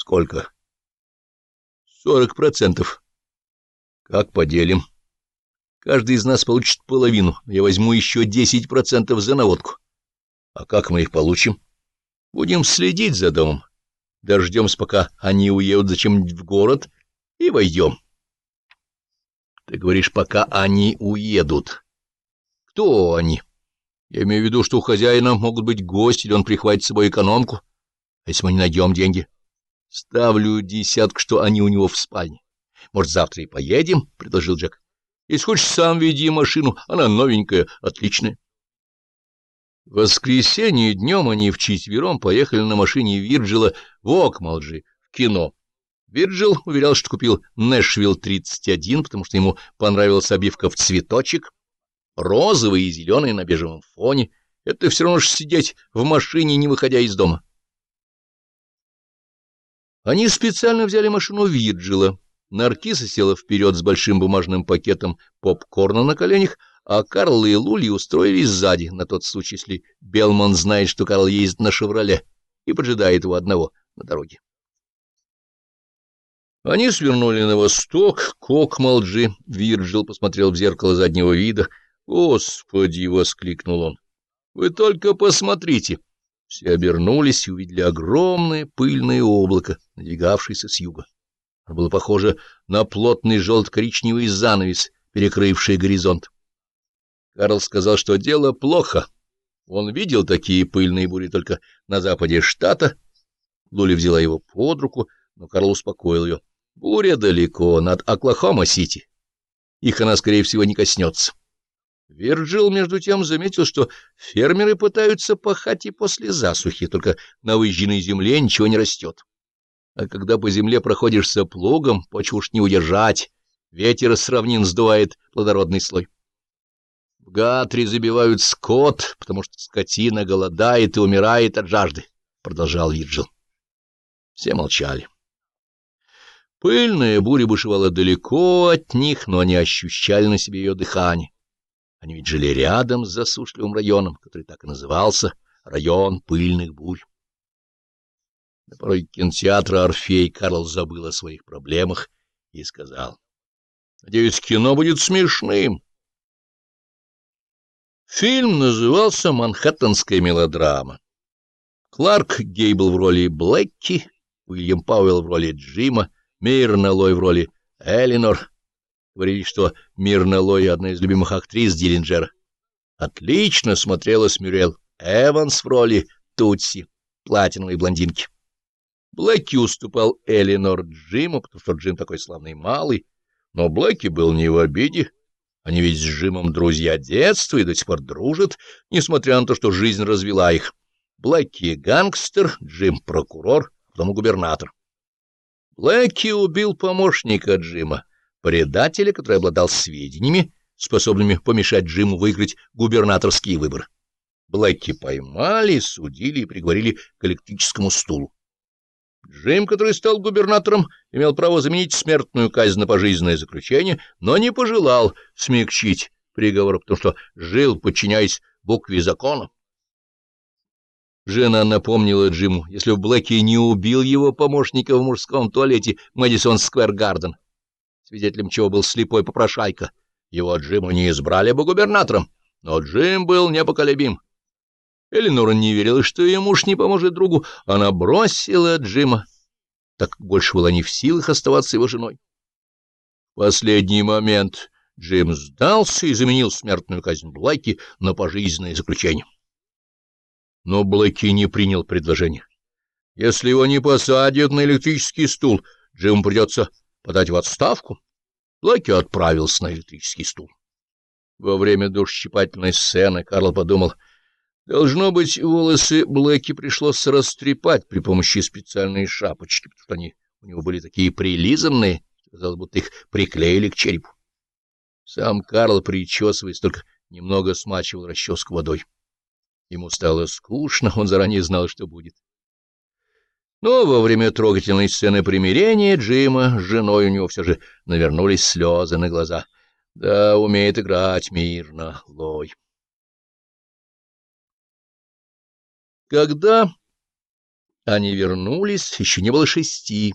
Сколько? Сорок процентов. Как поделим? Каждый из нас получит половину, я возьму еще десять процентов за наводку. А как мы их получим? Будем следить за домом. Дождемся, пока они уедут зачем-нибудь в город, и войдем. Ты говоришь, пока они уедут. Кто они? Я имею в виду, что у хозяина могут быть гости, или он прихватит с собой экономку. А если мы не найдем деньги? Ставлю десятку, что они у него в спальне. Может, завтра и поедем, — предложил Джек. Если хочешь, сам веди машину, она новенькая, отличная. В воскресенье днем они вчетвером поехали на машине Вирджила в Окмалджи, в кино. Вирджил уверял, что купил Нэшвилл-31, потому что ему понравилась обивка в цветочек, розовый и зеленый на бежевом фоне. Это все равно, что сидеть в машине, не выходя из дома. Они специально взяли машину Вирджила. Наркиса села вперед с большим бумажным пакетом попкорна на коленях, а Карл и Лули устроились сзади, на тот случай, если Белман знает, что Карл ездит на «Шевроле» и поджидает его одного на дороге. Они свернули на восток, Кокмалджи. Вирджил посмотрел в зеркало заднего вида. «Господи!» — воскликнул он. «Вы только посмотрите!» Все обернулись и увидели огромное пыльное облако, надвигавшееся с юга. Оно было похоже на плотный желто-коричневый занавес, перекрывший горизонт. Карл сказал, что дело плохо. Он видел такие пыльные бури только на западе штата. Лули взяла его под руку, но Карл успокоил ее. Буря далеко, над Оклахома-Сити. Их она, скорее всего, не коснется. Вирджил, между тем, заметил, что фермеры пытаются пахать и после засухи, только на выжженной земле ничего не растет. А когда по земле проходишься плугом, почву уж не удержать, ветер с равнин сдувает плодородный слой. В Гатре забивают скот, потому что скотина голодает и умирает от жажды, — продолжал Вирджил. Все молчали. Пыльная буря бушевала далеко от них, но они ощущали на себе ее дыхание. Они ведь жили рядом с засушливым районом, который так и назывался — район пыльных бурь. На пороге кинотеатра «Орфей» Карл забыл о своих проблемах и сказал, «Надеюсь, кино будет смешным». Фильм назывался «Манхэттенская мелодрама». Кларк Гейбл в роли Блэкки, Уильям Пауэлл в роли Джима, Мирна Лой в роли Элинор. Говорили, что Мирна Лой — одна из любимых актрис Диллинджера. Отлично смотрелась Мюрел Эванс в роли Тутси, платиновой блондинки. Блэки уступал Элинор Джиму, потому что Джим такой славный малый, но Блэки был не в обиде. Они ведь с Джимом друзья детства и до сих пор дружат, несмотря на то, что жизнь развела их. Блэки — гангстер, Джим — прокурор, а потом губернатор. Блэки убил помощника Джима, предателя, который обладал сведениями, способными помешать Джиму выиграть губернаторские выборы. Блэки поймали, судили и приговорили к электрическому стулу. Джим, который стал губернатором, имел право заменить смертную казнь на пожизненное заключение, но не пожелал смягчить приговор, потому что жил, подчиняясь букве закона. Жена напомнила Джиму, если в Блэки не убил его помощника в мужском туалете Мэдисон Сквер Гарден, свидетелем чего был слепой попрошайка. Его Джиму не избрали бы губернатором, но Джим был непоколебим. Эленора не верила, что ее муж не поможет другу. Она бросила Джима, так больше была не в силах оставаться его женой. В последний момент Джим сдался и заменил смертную казнь Блэки на пожизненное заключение. Но Блэки не принял предложение. Если его не посадят на электрический стул, Джиму придется подать в отставку. Блэки отправился на электрический стул. Во время душщипательной сцены Карл подумал, должно быть, волосы Блэки пришлось растрепать при помощи специальной шапочки, потому что они у него были такие прилизанные, казалось, будто их приклеили к черепу. Сам Карл, причесываясь, только немного смачивал расческу водой. Ему стало скучно, он заранее знал, что будет. Но во время трогательной сцены примирения Джима с женой у него все же навернулись слезы на глаза. Да, умеет играть мирно, Лой. Когда Они вернулись, еще не было шести.